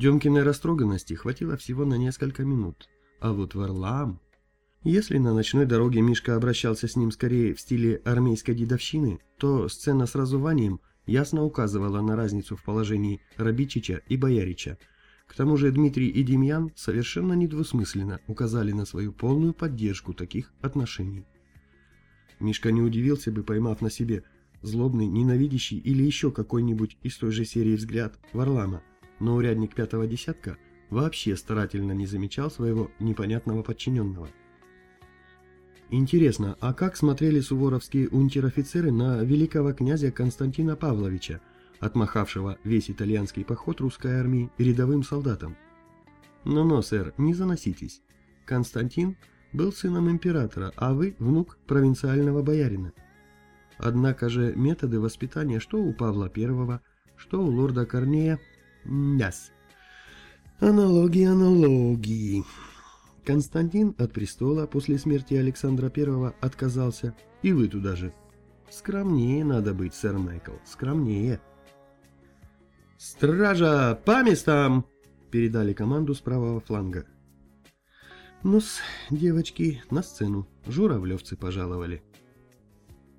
Демкиной растроганности хватило всего на несколько минут, а вот Варлам... Если на ночной дороге Мишка обращался с ним скорее в стиле армейской дедовщины, то сцена с разуванием ясно указывала на разницу в положении Рабичича и Боярича. К тому же Дмитрий и Демьян совершенно недвусмысленно указали на свою полную поддержку таких отношений. Мишка не удивился бы, поймав на себе злобный, ненавидящий или еще какой-нибудь из той же серии взгляд Варлама, но урядник пятого десятка вообще старательно не замечал своего непонятного подчиненного. Интересно, а как смотрели суворовские унтер-офицеры на великого князя Константина Павловича, отмахавшего весь итальянский поход русской армии рядовым солдатам? Но-но, сэр, не заноситесь. Константин был сыном императора, а вы внук провинциального боярина. Однако же методы воспитания что у Павла I, что у лорда Корнея – няс. Аналогии, аналогии. Константин от престола после смерти Александра I отказался, и вы туда же. Скромнее надо быть, сэр Майкл, скромнее. «Стража, по местам!» – передали команду с правого фланга. Ну-с, девочки, на сцену. Журавлевцы пожаловали.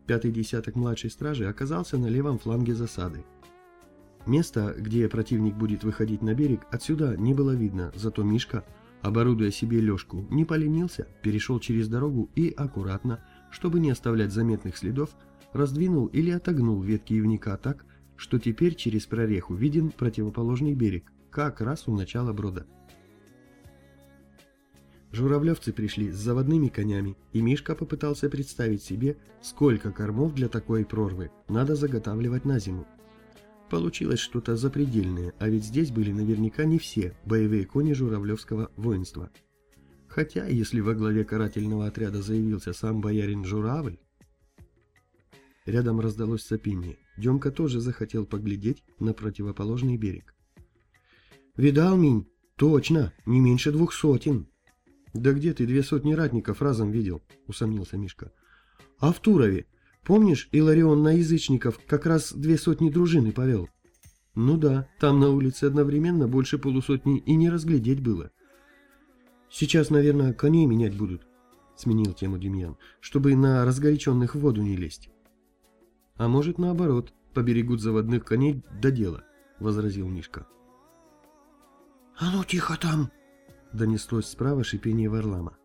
Пятый десяток младшей стражи оказался на левом фланге засады. Место, где противник будет выходить на берег, отсюда не было видно, зато Мишка, оборудуя себе лёжку, не поленился, перешел через дорогу и аккуратно, чтобы не оставлять заметных следов, раздвинул или отогнул ветки ивника так, что теперь через прореху виден противоположный берег, как раз у начала брода. Журавлевцы пришли с заводными конями, и Мишка попытался представить себе, сколько кормов для такой прорвы надо заготавливать на зиму. Получилось что-то запредельное, а ведь здесь были наверняка не все боевые кони журавлевского воинства. Хотя, если во главе карательного отряда заявился сам боярин Журавль... Рядом раздалось сопение. Демка тоже захотел поглядеть на противоположный берег. «Видал, Минь? Точно, не меньше двух сотен!» «Да где ты две сотни ратников разом видел?» – усомнился Мишка. «А в Турове? Помнишь, Иларион на язычников как раз две сотни дружины повел?» «Ну да, там на улице одновременно больше полусотни и не разглядеть было». «Сейчас, наверное, коней менять будут», – сменил тему Демьян, – «чтобы на разгоряченных в воду не лезть». «А может, наоборот, поберегут заводных коней до дела», – возразил Мишка. «А ну тихо там!» донеслось справа шипение Варлама.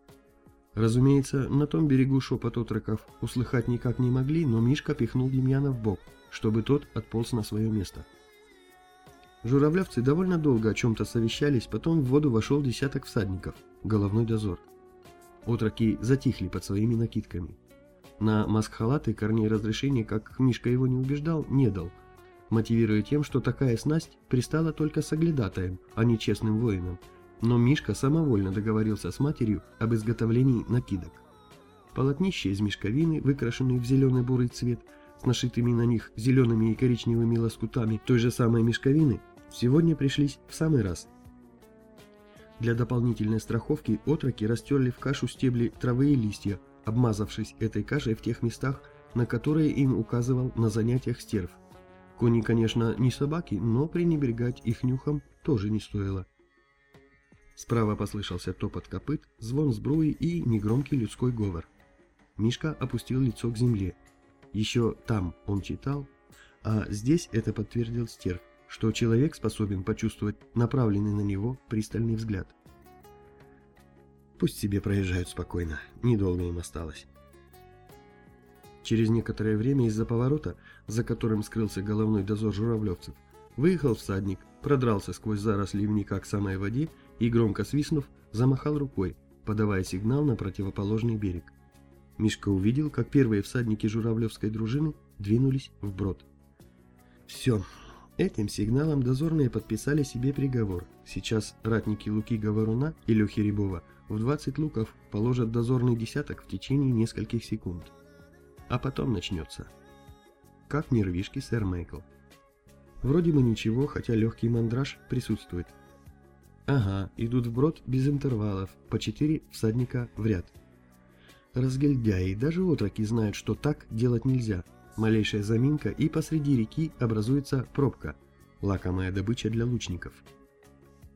Разумеется, на том берегу шепот отроков услыхать никак не могли, но Мишка пихнул Демьяна в бок, чтобы тот отполз на свое место. Журавлевцы довольно долго о чем-то совещались, потом в воду вошел десяток всадников, головной дозор. Отроки затихли под своими накидками. На маскхалаты Корней разрешения, как Мишка его не убеждал, не дал, мотивируя тем, что такая снасть пристала только соглядатаем, а не честным воинам, но Мишка самовольно договорился с матерью об изготовлении накидок. Полотнище из мешковины, выкрашенные в зеленый-бурый цвет, с нашитыми на них зелеными и коричневыми лоскутами той же самой мешковины, сегодня пришлись в самый раз. Для дополнительной страховки отроки растерли в кашу стебли травы и листья, обмазавшись этой кашей в тех местах, на которые им указывал на занятиях стерв. Кони, конечно, не собаки, но пренебрегать их нюхом тоже не стоило. Справа послышался топот копыт, звон сбруи и негромкий людской говор. Мишка опустил лицо к земле. Еще там он читал, а здесь это подтвердил стерв, что человек способен почувствовать направленный на него пристальный взгляд. Пусть себе проезжают спокойно, недолго им осталось. Через некоторое время из-за поворота, за которым скрылся головной дозор журавлевцев, выехал всадник, продрался сквозь заросли ивника к самой воде и, громко свистнув, замахал рукой, подавая сигнал на противоположный берег. Мишка увидел, как первые всадники журавлевской дружины двинулись вброд. Все, этим сигналом дозорные подписали себе приговор. Сейчас ратники Луки Говоруна и Лехи Рябова в 20 луков положат дозорный десяток в течение нескольких секунд. А потом начнется. Как нервишки, сэр Майкл. Вроде бы ничего, хотя легкий мандраж присутствует. Ага, идут вброд без интервалов, по четыре всадника в ряд. Разгильдяи, даже отроки знают, что так делать нельзя. Малейшая заминка, и посреди реки образуется пробка, лакомая добыча для лучников.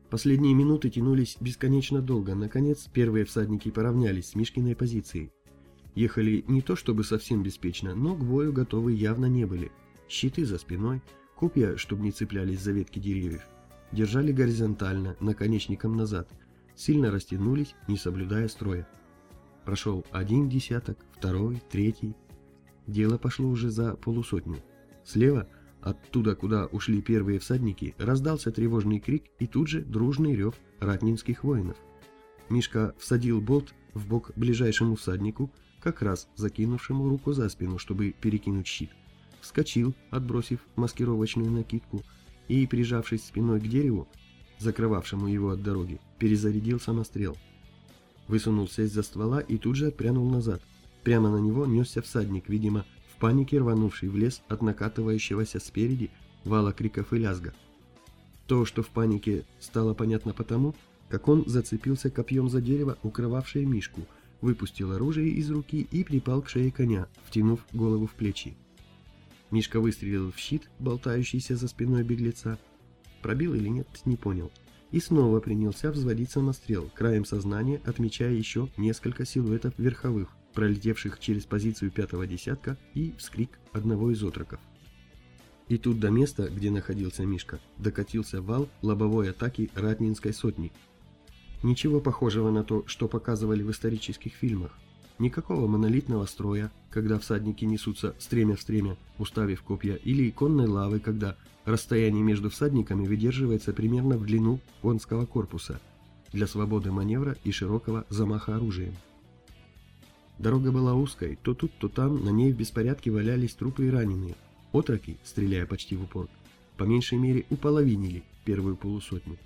Последние минуты тянулись бесконечно долго. Наконец, первые всадники поравнялись с Мишкиной позицией. Ехали не то чтобы совсем беспечно, но к бою готовы явно не были. Щиты за спиной, копья, чтобы не цеплялись за ветки деревьев, держали горизонтально, наконечником назад, сильно растянулись, не соблюдая строя. Прошел один десяток, второй, третий. Дело пошло уже за полусотню. Слева – Оттуда, куда ушли первые всадники, раздался тревожный крик и тут же дружный рев ратнинских воинов. Мишка всадил болт в бок ближайшему всаднику, как раз закинувшему руку за спину, чтобы перекинуть щит. Вскочил, отбросив маскировочную накидку, и, прижавшись спиной к дереву, закрывавшему его от дороги, перезарядил самострел. Высунулся из-за ствола и тут же отпрянул назад. Прямо на него несся всадник, видимо, панике рванувший в лес от накатывающегося спереди вала криков и лязга. То, что в панике стало понятно потому, как он зацепился копьем за дерево, укрывавшее Мишку, выпустил оружие из руки и припал к шее коня, втянув голову в плечи. Мишка выстрелил в щит, болтающийся за спиной беглеца. Пробил или нет, не понял. И снова принялся взводить самострел, краем сознания отмечая еще несколько силуэтов верховых, пролетевших через позицию пятого десятка, и вскрик одного из отроков. И тут до места, где находился Мишка, докатился вал лобовой атаки Ратнинской сотни. Ничего похожего на то, что показывали в исторических фильмах. Никакого монолитного строя, когда всадники несутся стремя в стремя, уставив копья, или иконной лавы, когда расстояние между всадниками выдерживается примерно в длину конского корпуса для свободы маневра и широкого замаха оружием. Дорога была узкой, то тут, то там на ней в беспорядке валялись трупы и раненые. Отроки, стреляя почти в упор, по меньшей мере уполовинили первую полусотню.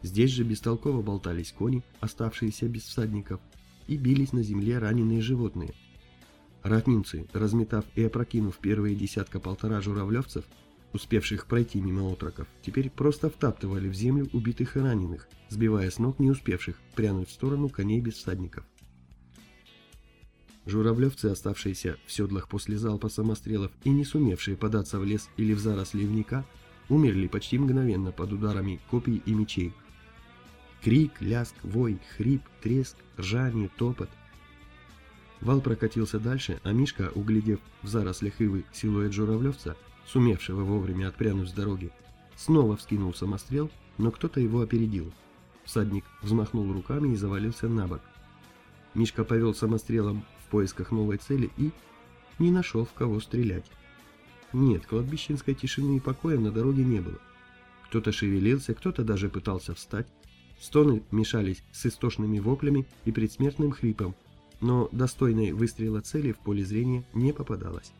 Здесь же бестолково болтались кони, оставшиеся без всадников, и бились на земле раненые животные. Ратнинцы, разметав и опрокинув первые десятка-полтора журавлевцев, успевших пройти мимо отроков, теперь просто втаптывали в землю убитых и раненых, сбивая с ног не успевших прянуть в сторону коней без всадников. Журавлевцы, оставшиеся в седлах после залпа самострелов и не сумевшие податься в лес или в заросли ливника, умерли почти мгновенно под ударами копий и мечей. Крик, ляск, вой, хрип, треск, ржание, топот. Вал прокатился дальше, а Мишка, углядев в зарослях ивы силуэт журавлевца, сумевшего вовремя отпрянуть с дороги, снова вскинул самострел, но кто-то его опередил. Всадник взмахнул руками и завалился на бок. Мишка повел самострелом в поисках новой цели и не нашел в кого стрелять. Нет, кладбищенской тишины и покоя на дороге не было. Кто-то шевелился, кто-то даже пытался встать. Стоны мешались с истошными воплями и предсмертным хрипом, но достойной выстрела цели в поле зрения не попадалось.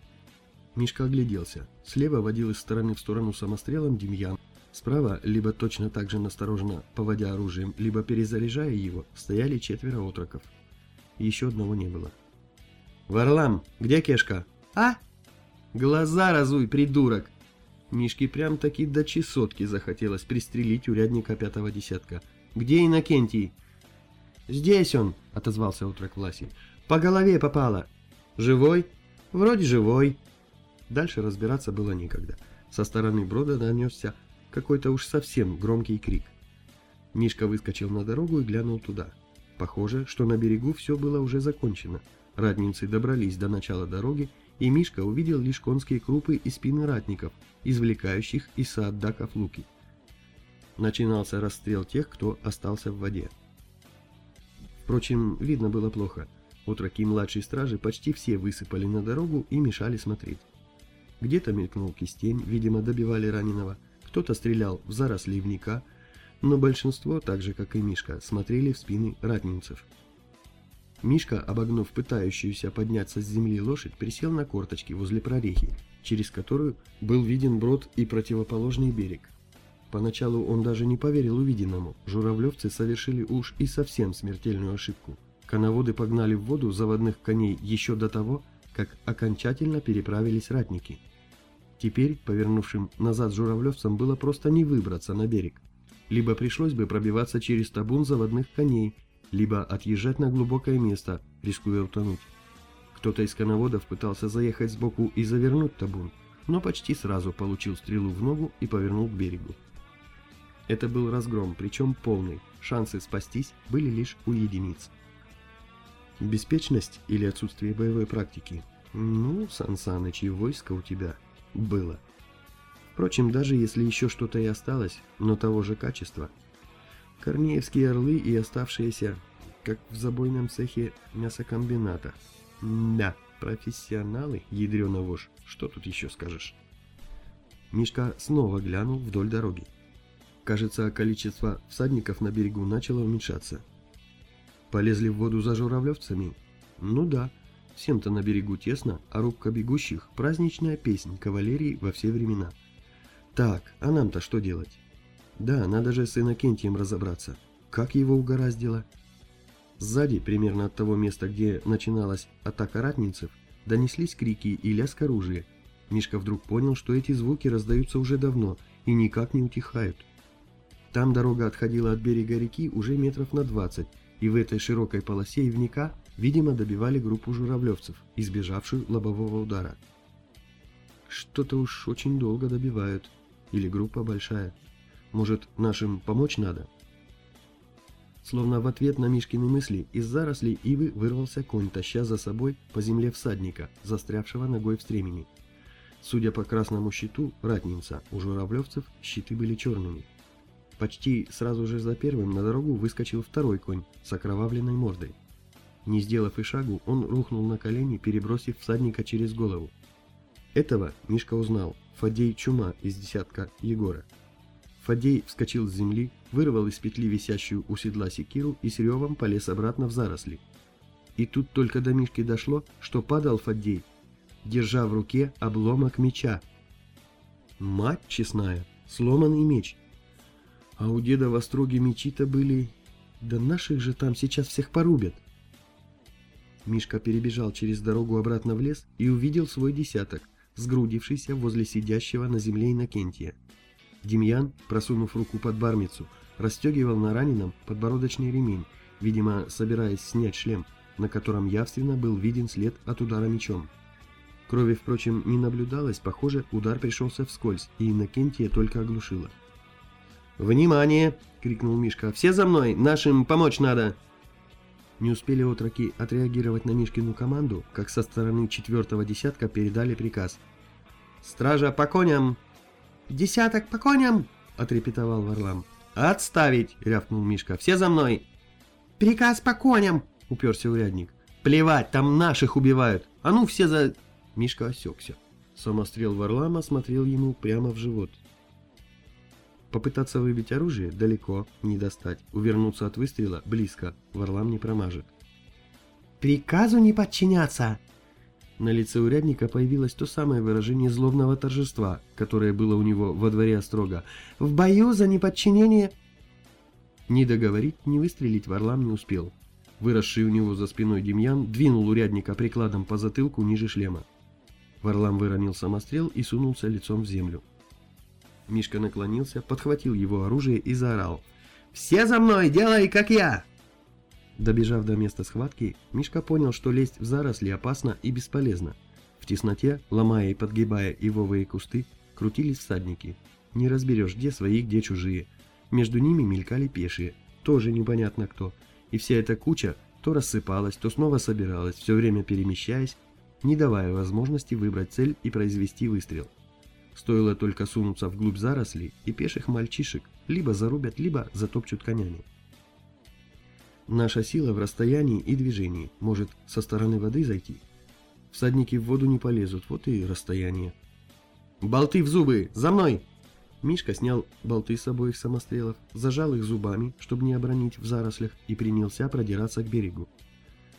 Мишка огляделся. Слева водил из стороны в сторону самострелом Демьян. Справа, либо точно так же настороженно поводя оружием, либо перезаряжая его, стояли четверо отроков. Еще одного не было. «Варлам, где Кешка?» «А?» «Глаза разуй, придурок!» Мишке прям-таки до чесотки захотелось пристрелить урядника пятого десятка. «Где Иннокентий?» «Здесь он», — отозвался утрок Власий. «По голове попало». «Живой?» «Вроде живой». Дальше разбираться было некогда. Со стороны брода донесся какой-то уж совсем громкий крик. Мишка выскочил на дорогу и глянул туда. Похоже, что на берегу все было уже закончено. Ратницы добрались до начала дороги, и Мишка увидел лишь конские крупы и спины ратников, извлекающих из сааддаков луки. Начинался расстрел тех, кто остался в воде. Впрочем, видно было плохо. Утроки младшей стражи почти все высыпали на дорогу и мешали смотреть. Где-то мелькнул кистень, видимо, добивали раненого, кто-то стрелял в заросли ивника, но большинство, так же как и Мишка, смотрели в спины ратнинцев. Мишка, обогнув пытающуюся подняться с земли лошадь, присел на корточки возле прорехи, через которую был виден брод и противоположный берег. Поначалу он даже не поверил увиденному. Журавлевцы совершили уж и совсем смертельную ошибку. Коноводы погнали в воду заводных коней еще до того, как окончательно переправились ратники. Теперь, повернувшим назад журавлевцам, было просто не выбраться на берег. Либо пришлось бы пробиваться через табун заводных коней, либо отъезжать на глубокое место, рискуя утонуть. Кто-то из коноводов пытался заехать сбоку и завернуть табун, но почти сразу получил стрелу в ногу и повернул к берегу. Это был разгром, причем полный. Шансы спастись были лишь у единиц. Беспечность или отсутствие боевой практики? Ну, Сан Саныч, и войско у тебя было. Впрочем, даже если еще что-то и осталось, но того же качества. Корнеевские орлы и оставшиеся, как в забойном цехе мясокомбината. Да, профессионалы, ядрёна вошь, что тут еще скажешь? Мишка снова глянул вдоль дороги. Кажется, количество всадников на берегу начало уменьшаться. Полезли в воду за журавлевцами? Ну да, всем-то на берегу тесно, а рубка бегущих – праздничная песнь кавалерии во все времена. Так, а нам-то что делать? Да, надо же с Иннокентием разобраться. Как его угораздило? Сзади, примерно от того места, где начиналась атака ратницев, донеслись крики и лязг оружия. Мишка вдруг понял, что эти звуки раздаются уже давно и никак не утихают. Там дорога отходила от берега реки уже метров на 20, и в этой широкой полосе ивника, видимо, добивали группу журавлевцев, избежавшую лобового удара. Что-то уж очень долго добивают. Или группа большая. Может, нашим помочь надо? Словно в ответ на Мишкины мысли, из зарослей ивы вырвался конь, таща за собой по земле всадника, застрявшего ногой в стремени. Судя по красному щиту, ратница, у журавлевцев щиты были черными. Почти сразу же за первым на дорогу выскочил второй конь с окровавленной мордой. Не сделав и шагу, он рухнул на колени, перебросив всадника через голову. Этого Мишка узнал, Фадей Чума из десятка Егора. Фадей вскочил с земли, вырвал из петли висящую у седла секиру и с ревом полез обратно в заросли. И тут только до Мишки дошло, что падал Фадей, держа в руке обломок меча. Мать честная, сломанный меч – а у деда в остроге мечи-то были... Да наших же там сейчас всех порубят. Мишка перебежал через дорогу обратно в лес и увидел свой десяток, сгрудившийся возле сидящего на земле Иннокентия. Демьян, просунув руку под бармицу, расстегивал на раненом подбородочный ремень, видимо, собираясь снять шлем, на котором явственно был виден след от удара мечом. Крови, впрочем, не наблюдалось, похоже, удар пришелся вскользь, и Иннокентия только оглушило. «Внимание!» — крикнул Мишка. «Все за мной! Нашим помочь надо!» Не успели отроки отреагировать на Мишкину команду, как со стороны четвертого десятка передали приказ. «Стража по коням!» «Десяток по коням!» — отрепетовал Варлам. «Отставить!» — рявкнул Мишка. «Все за мной!» «Приказ по коням!» — уперся урядник. «Плевать, там наших убивают! А ну все за...» Мишка осекся. Самострел Варлама смотрел ему прямо в живот. Попытаться выбить оружие далеко, не достать. Увернуться от выстрела близко, Варлам не промажет. «Приказу не подчиняться!» На лице урядника появилось то самое выражение злобного торжества, которое было у него во дворе Острога. «В бою за неподчинение...» Ни договорить, ни выстрелить Варлам не успел. Выросший у него за спиной Демьян двинул урядника прикладом по затылку ниже шлема. Варлам выронил самострел и сунулся лицом в землю. Мишка наклонился, подхватил его оружие и заорал. «Все за мной, делай, как я!» Добежав до места схватки, Мишка понял, что лезть в заросли опасно и бесполезно. В тесноте, ломая и подгибая ивовые кусты, крутились всадники. Не разберешь, где свои, где чужие. Между ними мелькали пешие, тоже непонятно кто. И вся эта куча то рассыпалась, то снова собиралась, все время перемещаясь, не давая возможности выбрать цель и произвести выстрел. Стоило только сунуться вглубь зарослей, и пеших мальчишек либо зарубят, либо затопчут конями. Наша сила в расстоянии и движении, может со стороны воды зайти. Всадники в воду не полезут, вот и расстояние. «Болты в зубы! За мной!» Мишка снял болты с обоих самострелов, зажал их зубами, чтобы не обронить в зарослях, и принялся продираться к берегу.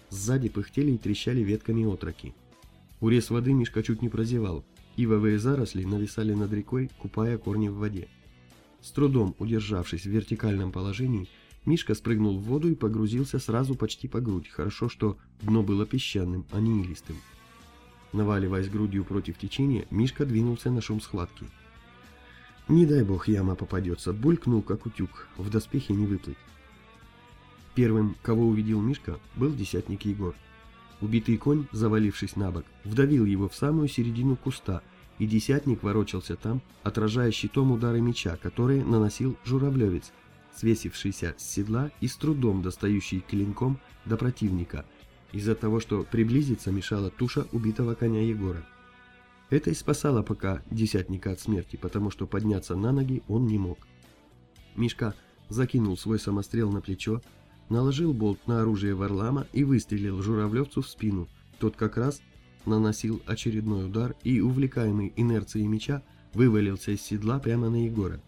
Сзади пыхтели и трещали ветками отроки. Урез воды Мишка чуть не прозевал, Ивовые заросли нависали над рекой, купая корни в воде. С трудом удержавшись в вертикальном положении, Мишка спрыгнул в воду и погрузился сразу почти по грудь. Хорошо, что дно было песчаным, а не илистым. Наваливаясь грудью против течения, Мишка двинулся на шум схватки. Не дай бог яма попадется, булькнул как утюг, в доспехе не выплыть. Первым, кого увидел Мишка, был десятник Егор. Убитый конь, завалившись на бок, вдавил его в самую середину куста и десятник ворочался там, отражая щитом удары меча, которые наносил журавлевец, свесившийся с седла и с трудом достающий клинком до противника, из-за того, что приблизиться мешала туша убитого коня Егора. Это и спасало пока десятника от смерти, потому что подняться на ноги он не мог. Мишка закинул свой самострел на плечо, наложил болт на оружие Варлама и выстрелил журавлевцу в спину. Тот как раз наносил очередной удар и, увлекаемый инерцией меча, вывалился из седла прямо на Егора.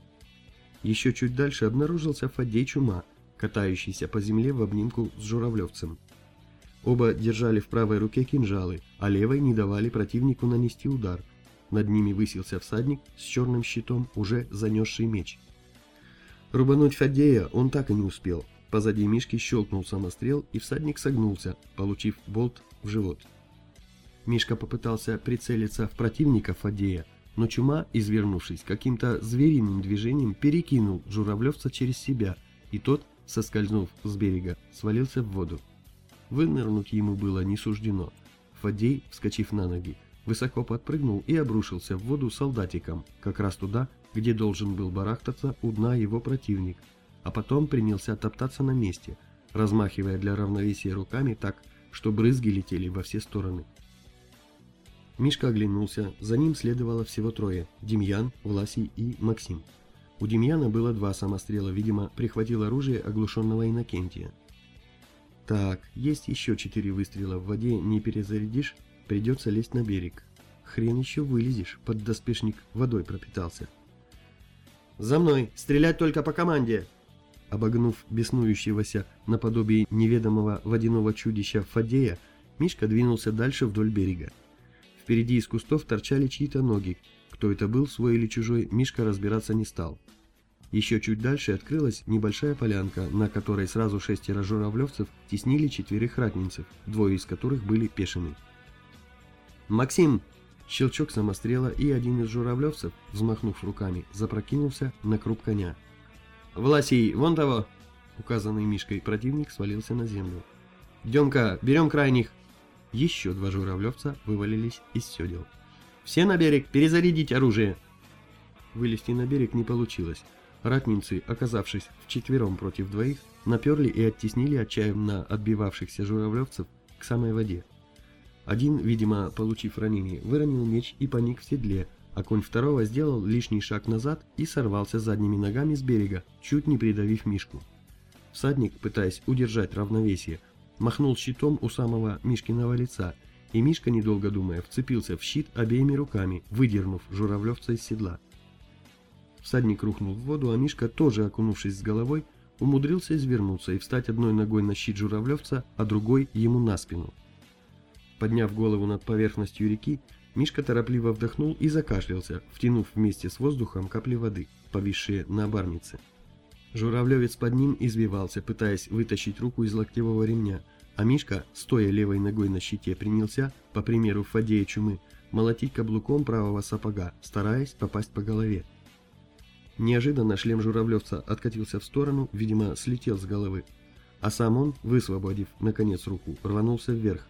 Еще чуть дальше обнаружился Фадей Чума, катающийся по земле в обнимку с журавлевцем. Оба держали в правой руке кинжалы, а левой не давали противнику нанести удар. Над ними высился всадник с черным щитом, уже занесший меч. Рубануть Фадея он так и не успел. Позади Мишки щелкнул самострел, и всадник согнулся, получив болт в живот. Мишка попытался прицелиться в противника Фадея, но Чума, извернувшись каким-то звериным движением, перекинул журавлевца через себя, и тот, соскользнув с берега, свалился в воду. Вынырнуть ему было не суждено. Фадей, вскочив на ноги, высоко подпрыгнул и обрушился в воду солдатиком, как раз туда, где должен был барахтаться у дна его противник, а потом принялся топтаться на месте, размахивая для равновесия руками так, что брызги летели во все стороны. Мишка оглянулся, за ним следовало всего трое – Демьян, Власий и Максим. У Демьяна было два самострела, видимо, прихватил оружие оглушенного Иннокентия. Так, есть еще четыре выстрела, в воде не перезарядишь, придется лезть на берег. Хрен еще вылезешь, поддоспешник водой пропитался. «За мной! Стрелять только по команде!» Обогнув беснующегося наподобие неведомого водяного чудища Фадея, Мишка двинулся дальше вдоль берега. Впереди из кустов торчали чьи-то ноги. Кто это был, свой или чужой, Мишка разбираться не стал. Еще чуть дальше открылась небольшая полянка, на которой сразу шестеро журавлевцев теснили четверых ратнинцев, двое из которых были пешими. «Максим!» Щелчок самострела, и один из журавлевцев, взмахнув руками, запрокинулся на круп коня. «Власий, вон того!» Указанный Мишкой противник свалился на землю. «Демка, берем крайних!» Еще два журавлевца вывалились из седел. «Все на берег, перезарядить оружие!» Вылезти на берег не получилось. Ратницы, оказавшись вчетвером против двоих, наперли и оттеснили отчаянно отбивавшихся журавлевцев к самой воде. Один, видимо, получив ранение, выронил меч и паник в седле, а конь второго сделал лишний шаг назад и сорвался задними ногами с берега, чуть не придавив Мишку. Всадник, пытаясь удержать равновесие, махнул щитом у самого Мишкиного лица, и Мишка, недолго думая, вцепился в щит обеими руками, выдернув журавлевца из седла. Всадник рухнул в воду, а Мишка, тоже окунувшись с головой, умудрился извернуться и встать одной ногой на щит журавлевца, а другой ему на спину. Подняв голову над поверхностью реки, Мишка торопливо вдохнул и закашлялся, втянув вместе с воздухом капли воды, повисшие на барнице. Журавлевец под ним извивался, пытаясь вытащить руку из локтевого ремня, а Мишка, стоя левой ногой на щите, принялся, по примеру Фадея Чумы, молотить каблуком правого сапога, стараясь попасть по голове. Неожиданно шлем журавлевца откатился в сторону, видимо, слетел с головы, а сам он, высвободив, наконец, руку, рванулся вверх.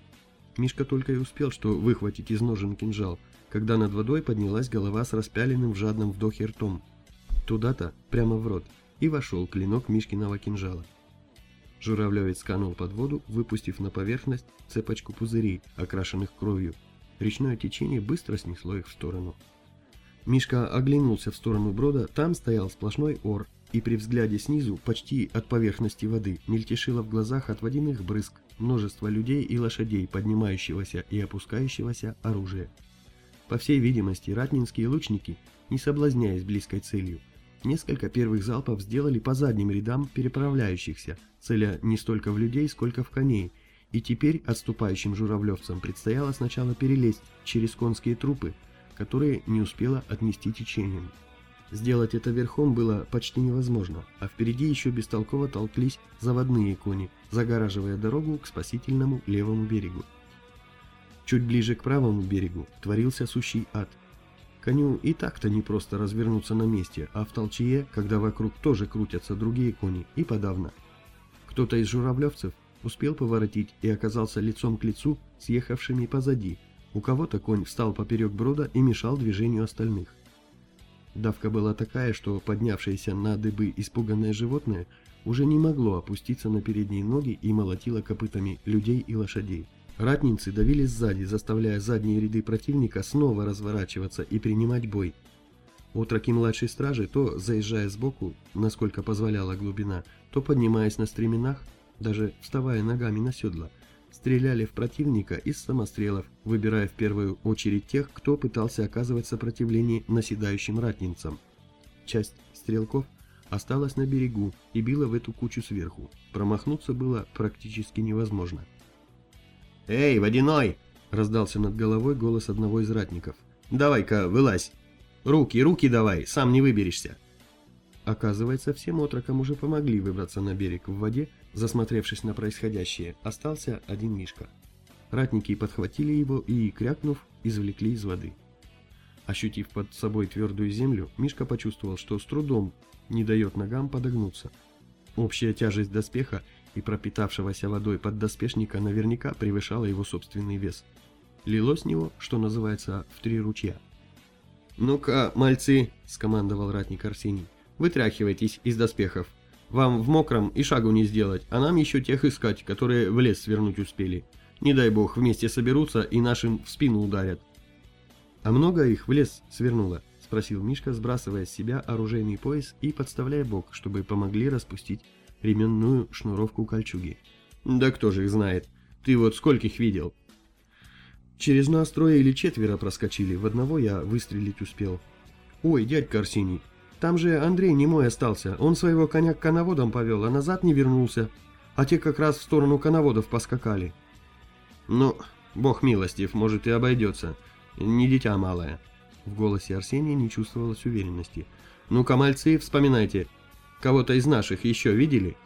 Мишка только и успел, что выхватить из ножен кинжал, когда над водой поднялась голова с распяленным в жадном вдохе ртом. Туда-то, прямо в рот и вошел клинок Мишкиного кинжала. Журавлевец сканул под воду, выпустив на поверхность цепочку пузырей, окрашенных кровью. Речное течение быстро снесло их в сторону. Мишка оглянулся в сторону брода, там стоял сплошной ор, и при взгляде снизу, почти от поверхности воды, мельтешило в глазах от водяных брызг множество людей и лошадей, поднимающегося и опускающегося оружия. По всей видимости, ратнинские лучники, не соблазняясь близкой целью, Несколько первых залпов сделали по задним рядам переправляющихся, целя не столько в людей, сколько в коней, и теперь отступающим журавлевцам предстояло сначала перелезть через конские трупы, которые не успело отнести течением. Сделать это верхом было почти невозможно, а впереди еще бестолково толклись заводные кони, загораживая дорогу к спасительному левому берегу. Чуть ближе к правому берегу творился сущий ад – Коню и так-то не просто развернуться на месте, а в толчье, когда вокруг тоже крутятся другие кони, и подавно. Кто-то из журавлевцев успел поворотить и оказался лицом к лицу с ехавшими позади, У кого-то конь встал поперек брода и мешал движению остальных. Давка была такая, что поднявшееся на дыбы испуганное животное уже не могло опуститься на передние ноги и молотило копытами людей и лошадей. Ратницы давили сзади, заставляя задние ряды противника снова разворачиваться и принимать бой. Отроки младшей стражи, то заезжая сбоку, насколько позволяла глубина, то поднимаясь на стременах, даже вставая ногами на седла, стреляли в противника из самострелов, выбирая в первую очередь тех, кто пытался оказывать сопротивление наседающим ратницам. Часть стрелков осталась на берегу и била в эту кучу сверху. Промахнуться было практически невозможно. «Эй, водяной!» — раздался над головой голос одного из ратников. «Давай-ка, вылазь! Руки, руки давай, сам не выберешься!» Оказывается, всем отрокам уже помогли выбраться на берег в воде, засмотревшись на происходящее, остался один Мишка. Ратники подхватили его и, крякнув, извлекли из воды. Ощутив под собой твердую землю, Мишка почувствовал, что с трудом не дает ногам подогнуться. Общая тяжесть доспеха и пропитавшегося водой поддоспешника наверняка превышала его собственный вес. Лило с него, что называется, в три ручья. «Ну-ка, мальцы!» – скомандовал ратник Арсений. «Вытряхивайтесь из доспехов. Вам в мокром и шагу не сделать, а нам еще тех искать, которые в лес свернуть успели. Не дай бог, вместе соберутся и нашим в спину ударят». «А много их в лес свернуло?» – спросил Мишка, сбрасывая с себя оружейный пояс и подставляя бок, чтобы помогли распустить ременную шнуровку кольчуги. «Да кто же их знает? Ты вот скольких видел?» «Через нас трое или четверо проскочили, в одного я выстрелить успел». «Ой, дядька Арсений, там же Андрей не мой остался, он своего коня к коноводам повел, а назад не вернулся, а те как раз в сторону коноводов поскакали». «Ну, бог милостив, может и обойдется, не дитя малое». В голосе Арсения не чувствовалось уверенности. «Ну-ка, мальцы, вспоминайте, Кого-то из наших еще видели?»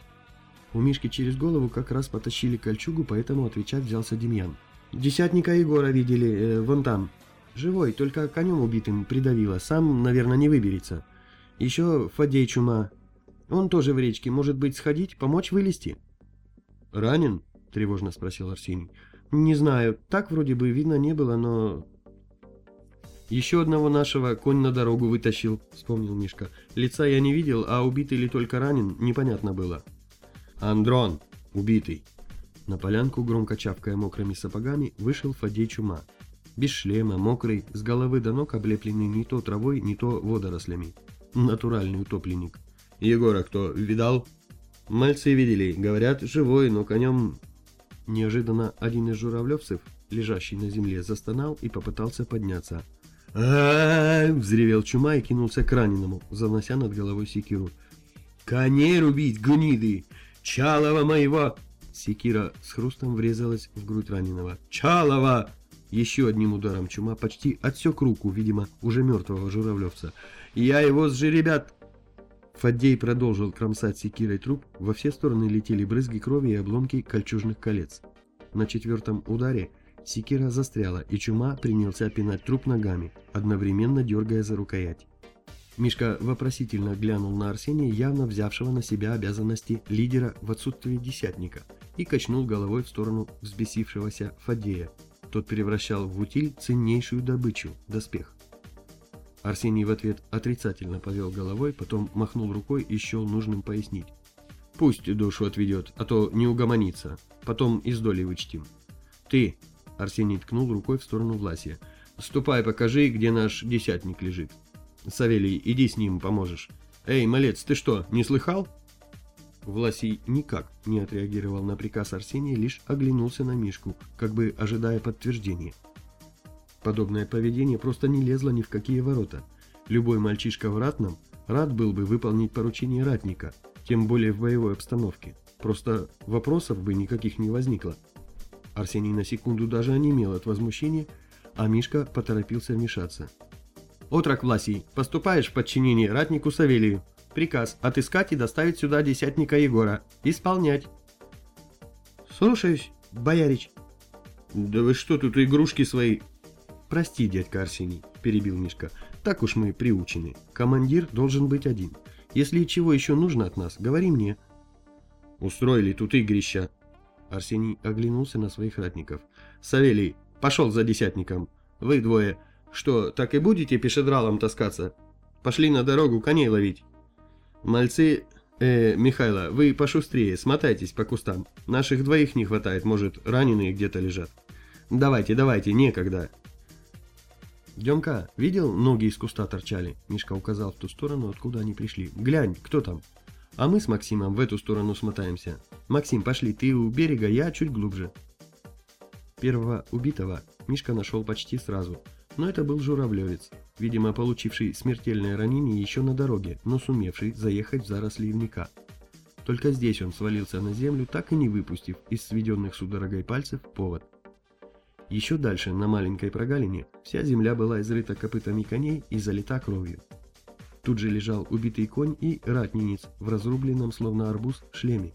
У Мишки через голову как раз потащили кольчугу, поэтому отвечать взялся Демьян. «Десятника Егора видели, э, вон там. Живой, только конем убитым придавило, сам, наверное, не выберется. Еще Фадей Чума. Он тоже в речке, может быть, сходить, помочь вылезти?» «Ранен?» – тревожно спросил Арсений. «Не знаю, так вроде бы видно не было, но «Еще одного нашего конь на дорогу вытащил», — вспомнил Мишка. «Лица я не видел, а убитый или только ранен, непонятно было». «Андрон, убитый». На полянку, громко чавкая мокрыми сапогами, вышел Фадей Чума. Без шлема, мокрый, с головы до ног облепленный не то травой, не то водорослями. Натуральный утопленник. «Егора кто, видал?» «Мальцы видели, говорят, живой, но конем...» Неожиданно один из журавлевцев, лежащий на земле, застонал и попытался подняться а взревел чума и кинулся к раненому, занося над головой секиру. «Коней рубить, гниды! Чалова моего!» Секира с хрустом врезалась в грудь раненого. «Чалова!» Еще одним ударом чума почти отсек руку, видимо, уже мертвого журавлевца. «Я его с жеребят!» Фаддей продолжил кромсать секирой труп, во все стороны летели брызги крови и обломки кольчужных колец. На четвертом ударе Секира застряла, и Чума принялся пинать труп ногами, одновременно дергая за рукоять. Мишка вопросительно глянул на Арсения, явно взявшего на себя обязанности лидера в отсутствии десятника, и качнул головой в сторону взбесившегося Фадея. Тот превращал в утиль ценнейшую добычу – доспех. Арсений в ответ отрицательно повел головой, потом махнул рукой и счел нужным пояснить. «Пусть душу отведет, а то не угомонится. Потом из доли вычтим. Ты, Арсений ткнул рукой в сторону Власия. «Ступай, покажи, где наш десятник лежит. Савелий, иди с ним, поможешь. Эй, малец, ты что, не слыхал?» Власий никак не отреагировал на приказ Арсения, лишь оглянулся на Мишку, как бы ожидая подтверждения. Подобное поведение просто не лезло ни в какие ворота. Любой мальчишка в ратном рад был бы выполнить поручение ратника, тем более в боевой обстановке. Просто вопросов бы никаких не возникло. Арсений на секунду даже онемел от возмущения, а Мишка поторопился вмешаться. «Отрок Власий, поступаешь в подчинение ратнику Савелию. Приказ отыскать и доставить сюда десятника Егора. Исполнять». «Слушаюсь, боярич». «Да вы что тут игрушки свои?» «Прости, дядька Арсений», – перебил Мишка. «Так уж мы приучены. Командир должен быть один. Если чего еще нужно от нас, говори мне». «Устроили тут игрища», Арсений оглянулся на своих ратников. «Савелий, пошел за десятником. Вы двое, что, так и будете пешедралом таскаться? Пошли на дорогу коней ловить. Мальцы, э, Михайло, вы пошустрее, смотайтесь по кустам. Наших двоих не хватает, может, раненые где-то лежат. Давайте, давайте, некогда. Демка, видел, ноги из куста торчали? Мишка указал в ту сторону, откуда они пришли. Глянь, кто там? А мы с Максимом в эту сторону смотаемся. Максим, пошли, ты у берега, я чуть глубже. Первого убитого Мишка нашел почти сразу, но это был журавлевец, видимо, получивший смертельное ранение еще на дороге, но сумевший заехать в заросли ивника. Только здесь он свалился на землю, так и не выпустив из сведенных судорогой пальцев повод. Еще дальше, на маленькой прогалине, вся земля была изрыта копытами коней и залита кровью. Тут же лежал убитый конь и ратнинец в разрубленном, словно арбуз, шлеме.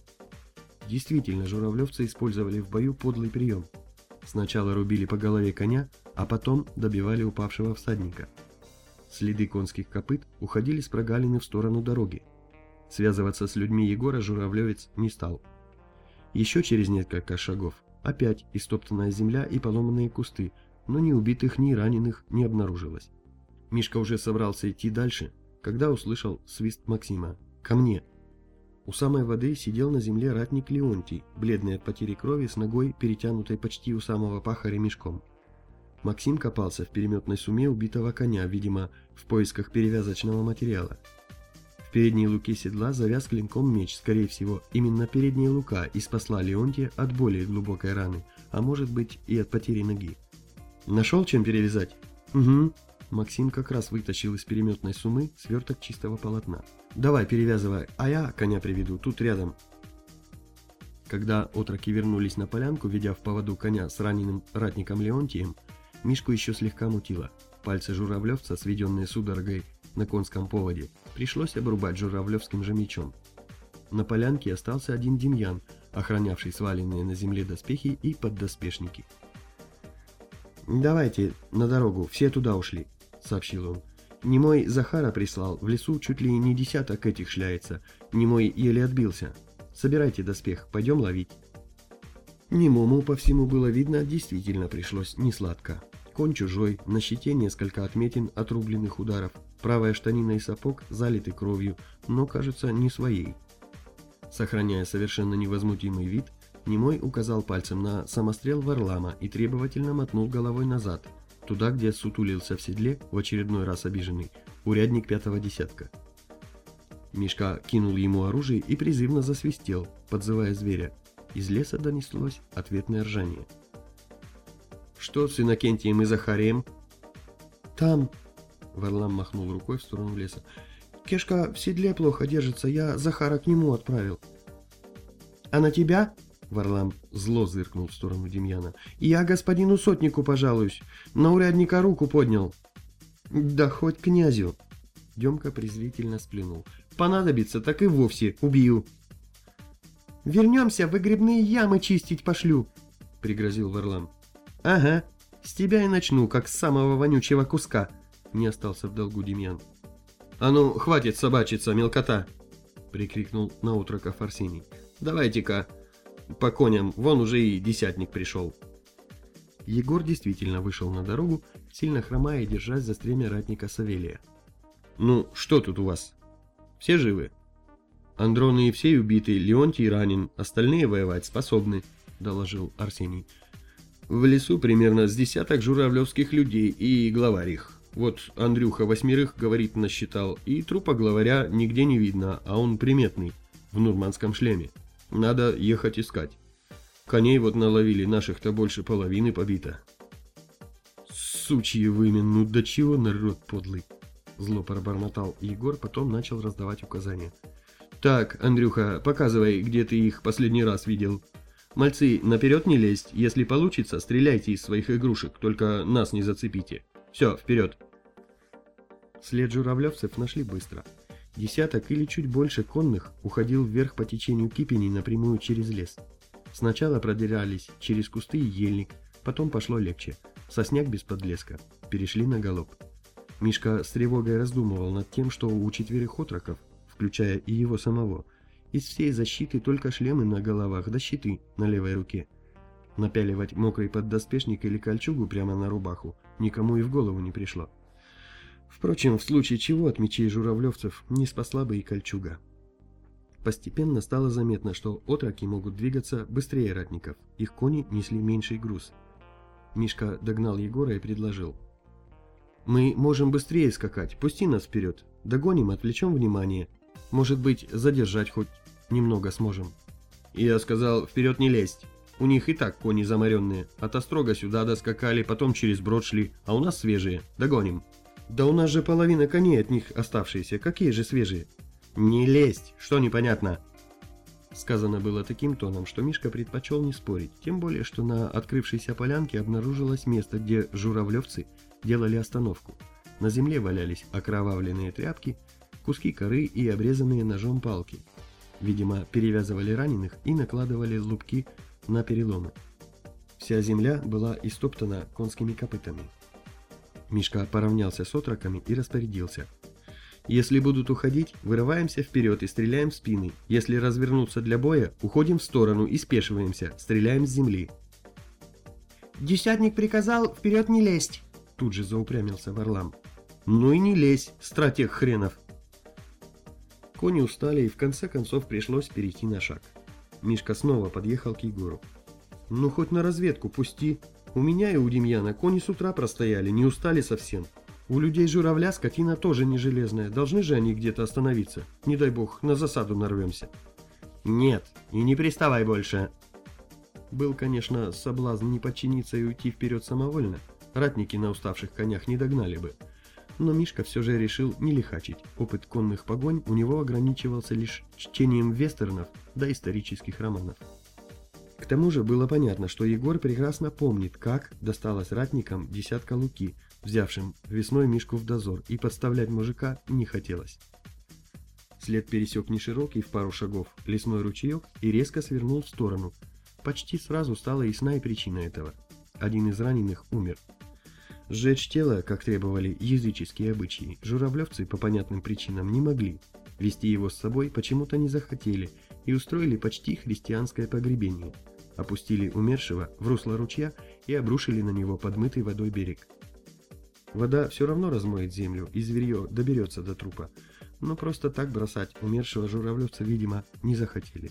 Действительно, журавлевцы использовали в бою подлый прием. Сначала рубили по голове коня, а потом добивали упавшего всадника. Следы конских копыт уходили с прогалины в сторону дороги. Связываться с людьми Егора журавлевец не стал. Еще через несколько шагов опять истоптанная земля и поломанные кусты, но ни убитых, ни раненых не обнаружилось. Мишка уже собрался идти дальше, когда услышал свист Максима. «Ко мне!» У самой воды сидел на земле ратник Леонтий, бледный от потери крови, с ногой, перетянутой почти у самого паха ремешком. Максим копался в переметной суме убитого коня, видимо, в поисках перевязочного материала. В передней луке седла завяз клинком меч, скорее всего, именно передняя лука и спасла Леонтия от более глубокой раны, а может быть и от потери ноги. «Нашел чем перевязать?» «Угу», Максим как раз вытащил из переметной сумы сверток чистого полотна. «Давай, перевязывай, а я коня приведу, тут рядом». Когда отроки вернулись на полянку, ведя в поводу коня с раненым ратником Леонтием, Мишку еще слегка мутило. Пальцы журавлевца, сведенные судорогой на конском поводе, пришлось обрубать журавлевским же мечом. На полянке остался один Демьян, охранявший сваленные на земле доспехи и поддоспешники. «Давайте на дорогу, все туда ушли», сообщил он. Немой Захара прислал, в лесу чуть ли не десяток этих шляется. Немой еле отбился. Собирайте доспех, пойдем ловить. Немому по всему было видно, действительно пришлось несладко. Конь чужой, на щите несколько отметин отрубленных ударов, правая штанина и сапог залиты кровью, но, кажется, не своей. Сохраняя совершенно невозмутимый вид, Немой указал пальцем на самострел Варлама и требовательно мотнул головой назад, туда, где сутулился в седле, в очередной раз обиженный, урядник пятого десятка. Мишка кинул ему оружие и призывно засвистел, подзывая зверя. Из леса донеслось ответное ржание. «Что с Иннокентием и Захарием?» «Там...» — Варлам махнул рукой в сторону леса. «Кешка в седле плохо держится, я Захара к нему отправил». «А на тебя?» Варлам зло зыркнул в сторону Демьяна. «Я господину сотнику пожалуюсь. На урядника руку поднял». «Да хоть князю». Демка презрительно сплюнул. «Понадобится, так и вовсе убью». «Вернемся, выгребные ямы чистить пошлю», — пригрозил Варлам. «Ага, с тебя и начну, как с самого вонючего куска», — не остался в долгу Демьян. «А ну, хватит собачиться, мелкота!» — прикрикнул на утроков Арсений. «Давайте-ка, по коням, вон уже и десятник пришел. Егор действительно вышел на дорогу, сильно хромая и держась за стремя ратника Савелия. «Ну, что тут у вас? Все живы?» «Андрон и Евсей убиты, Леонтий ранен, остальные воевать способны», — доложил Арсений. «В лесу примерно с десяток журавлевских людей и главарь их. Вот Андрюха восьмерых, говорит, насчитал, и трупа главаря нигде не видно, а он приметный, в нурманском шлеме. Надо ехать искать. Коней вот наловили, наших-то больше половины побито. Сучьи вымен, ну до чего народ подлый? Зло пробормотал Егор, потом начал раздавать указания. Так, Андрюха, показывай, где ты их последний раз видел. Мальцы, наперед не лезть, если получится, стреляйте из своих игрушек, только нас не зацепите. Все, вперед. След журавлевцев нашли быстро. Десяток или чуть больше конных уходил вверх по течению Кипени напрямую через лес. Сначала продирались через кусты и ельник, потом пошло легче. Сосняк без подлеска. Перешли на галоп. Мишка с тревогой раздумывал над тем, что у четверых отроков, включая и его самого, из всей защиты только шлемы на головах да щиты на левой руке. Напяливать мокрый поддоспешник или кольчугу прямо на рубаху никому и в голову не пришло. Впрочем, в случае чего от мечей журавлевцев не спасла бы и кольчуга. Постепенно стало заметно, что отроки могут двигаться быстрее ратников, их кони несли меньший груз. Мишка догнал Егора и предложил. «Мы можем быстрее скакать, пусти нас вперед, догоним, отвлечем внимание. Может быть, задержать хоть немного сможем». Я сказал, вперед не лезть. У них и так кони заморенные. От Острога сюда доскакали, потом через брод шли, а у нас свежие. Догоним. Да у нас же половина коней от них оставшиеся. Какие же свежие? Не лезть, что непонятно. Сказано было таким тоном, что Мишка предпочел не спорить, тем более, что на открывшейся полянке обнаружилось место, где журавлевцы делали остановку. На земле валялись окровавленные тряпки, куски коры и обрезанные ножом палки. Видимо, перевязывали раненых и накладывали лупки на переломы. Вся земля была истоптана конскими копытами. Мишка поравнялся с отроками и распорядился. Если будут уходить, вырываемся вперед и стреляем в спины. Если развернуться для боя, уходим в сторону и спешиваемся, стреляем с земли. «Десятник приказал вперед не лезть!» Тут же заупрямился Варлам. «Ну и не лезь, стратег хренов!» Кони устали и в конце концов пришлось перейти на шаг. Мишка снова подъехал к Егору. «Ну хоть на разведку пусти. У меня и у Демьяна кони с утра простояли, не устали совсем. У людей журавля скотина тоже не железная, должны же они где-то остановиться. Не дай бог, на засаду нарвемся». «Нет, и не приставай больше». Был, конечно, соблазн не подчиниться и уйти вперед самовольно. Ратники на уставших конях не догнали бы. Но Мишка все же решил не лихачить. Опыт конных погонь у него ограничивался лишь чтением вестернов да исторических романов. К тому же было понятно, что Егор прекрасно помнит, как досталось ратникам десятка луки, взявшим весной Мишку в дозор, и подставлять мужика не хотелось. След пересек неширокий в пару шагов лесной ручеек и резко свернул в сторону. Почти сразу стала ясна и причина этого. Один из раненых умер. Сжечь тело, как требовали языческие обычаи, журавлевцы по понятным причинам не могли. Вести его с собой почему-то не захотели и устроили почти христианское погребение. Опустили умершего в русло ручья и обрушили на него подмытый водой берег. Вода все равно размоет землю, и зверье доберется до трупа, но просто так бросать умершего журавлевца, видимо, не захотели.